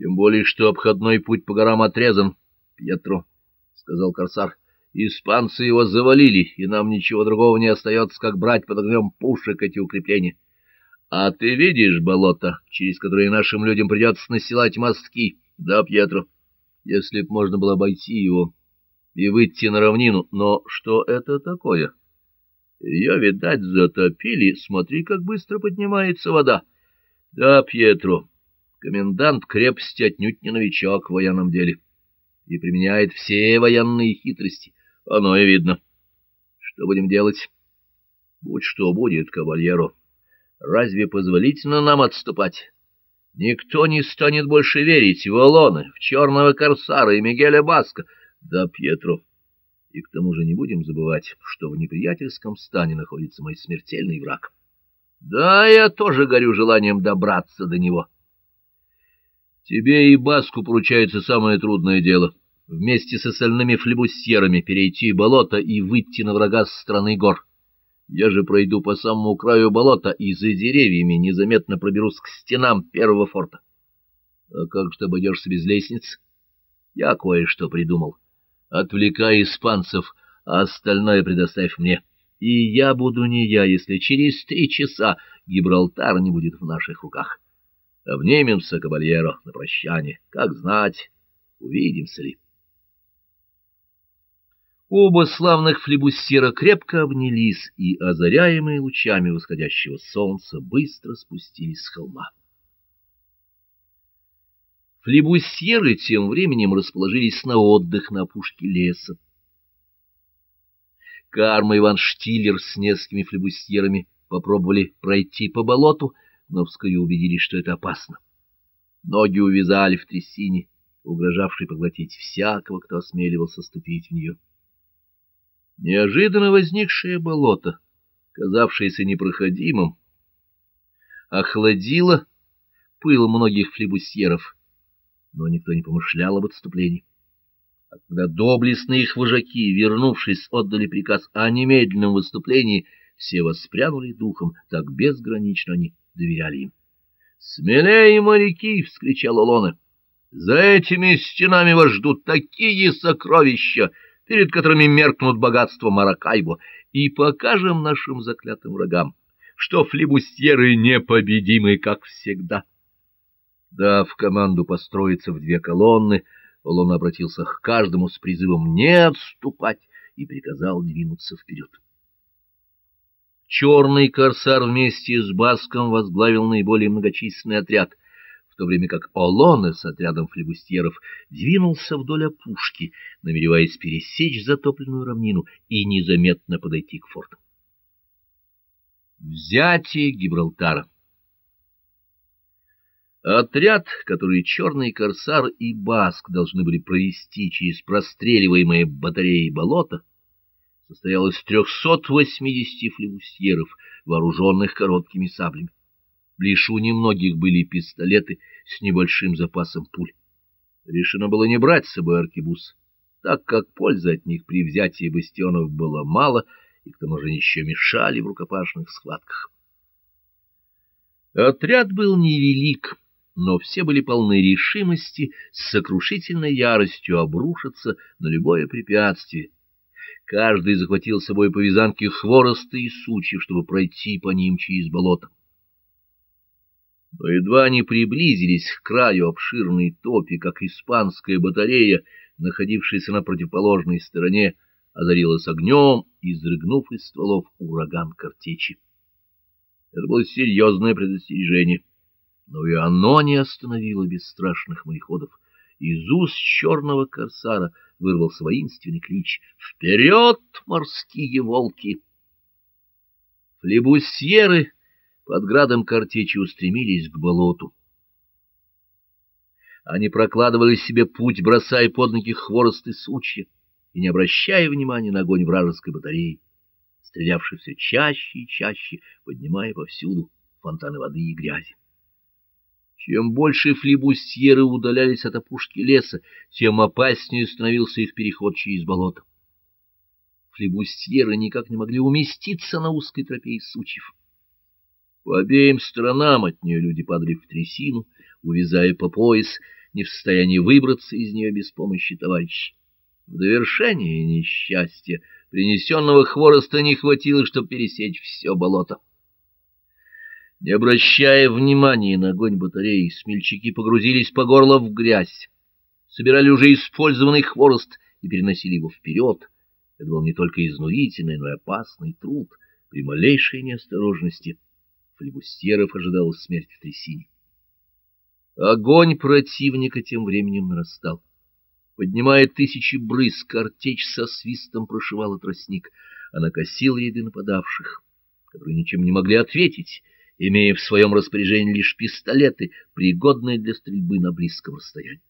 Тем более, что обходной путь по горам отрезан, Пьетро, — сказал корсар. Испанцы его завалили, и нам ничего другого не остается, как брать под огнем пушек эти укрепления. А ты видишь болото, через которое нашим людям придется насилать мостки? Да, Пьетро, если б можно было обойти его и выйти на равнину. Но что это такое? Ее, видать, затопили. Смотри, как быстро поднимается вода. Да, Пьетро, комендант крепости отнюдь не новичок в военном деле и применяет все военные хитрости. Оно и видно. Что будем делать? Будь что будет, кавальеро. Разве позволительно нам отступать? Никто не станет больше верить в Олоны, в Черного Корсара и Мигеля Баска. Да, Пьетро. И к тому же не будем забывать, что в неприятельском стане находится мой смертельный враг. Да, я тоже горю желанием добраться до него. Тебе и Баску поручается самое трудное дело — вместе с остальными флебусьерами перейти болото и выйти на врага с стороны гор. Я же пройду по самому краю болота и за деревьями незаметно проберусь к стенам первого форта. А как же ты обойдешься без лестниц? Я кое-что придумал. Отвлекай испанцев, а остальное предоставь мне. И я буду не я, если через три часа Гибралтар не будет в наших руках. Обнимемся, кабальеро, на прощание. Как знать, увидимся ли. Оба славных флебусьера крепко обнялись и, озаряемые лучами восходящего солнца, быстро спустились с холма. Флебусьеры тем временем расположились на отдых на опушке леса. Карма Иван Штиллер с несколькими флебусьерами попробовали пройти по болоту, но вскоре убедились, что это опасно. Ноги увязали в трясине, угрожавшей поглотить всякого, кто осмеливался ступить в нее. Неожиданно возникшее болото, казавшееся непроходимым, охладило пыл многих флебусьеров, но никто не помышлял об отступлении. А когда доблестные их вожаки, вернувшись, отдали приказ о немедленном выступлении, все воспрянули духом, так безгранично они доверяли им. «Смелее, моряки!» — вскричал Олона. «За этими стенами вас ждут такие сокровища!» перед которыми меркнут богатства Маракайбо, и покажем нашим заклятым врагам, что флибустьеры непобедимы, как всегда. Дав команду построиться в две колонны, он обратился к каждому с призывом не отступать и приказал двинуться вперед. Черный корсар вместе с Баском возглавил наиболее многочисленный отряд, то время как Олоне с отрядом флебустьеров двинулся вдоль опушки, намереваясь пересечь затопленную равнину и незаметно подойти к форту. Взятие Гибралтара Отряд, который Черный Корсар и Баск должны были провести через простреливаемые батареи болота, состоял из 380 флебустьеров, вооруженных короткими саблями. Лишь у немногих были пистолеты с небольшим запасом пуль. Решено было не брать с собой аркебуз, так как пользы от них при взятии бастионов было мало, и к тому же еще мешали в рукопашных схватках. Отряд был невелик, но все были полны решимости с сокрушительной яростью обрушиться на любое препятствие. Каждый захватил с собой по вязанке хвороста и сучьев, чтобы пройти по ним через болото но едва они приблизились к краю обширной топи, как испанская батарея, находившаяся на противоположной стороне, озарилась огнем, изрыгнув из стволов ураган картечи. Это было серьезное предостережение, но и оно не остановило бесстрашных мореходов. Из уст черного корсара вырвался воинственный клич «Вперед, морские волки!» Флебусьеры под градом картечи устремились к болоту. Они прокладывали себе путь, бросая под ноги хворост и сучья, и не обращая внимания на огонь вражеской батареи, стрелявшей все чаще и чаще, поднимая повсюду фонтаны воды и грязи. Чем больше флибустьеры удалялись от опушки леса, тем опаснее становился их переход через болото. Флибустьеры никак не могли уместиться на узкой тропе из сучьев. По обеим сторонам от нее люди падали в трясину, увязая по пояс, не в состоянии выбраться из нее без помощи товарища. В довершение несчастья принесенного хвороста не хватило, чтобы пересечь все болото. Не обращая внимания на огонь батареи, смельчаки погрузились по горло в грязь, собирали уже использованный хворост и переносили его вперед. Это был не только изнурительный, но и опасный труд. При малейшей неосторожности флебустьеров ожидала смерть в трясине. Огонь противника тем временем нарастал. Поднимая тысячи брызг, картечь со свистом прошивала тростник. Она косила еды нападавших, которые ничем не могли ответить, имея в своем распоряжении лишь пистолеты, пригодные для стрельбы на близком расстоянии.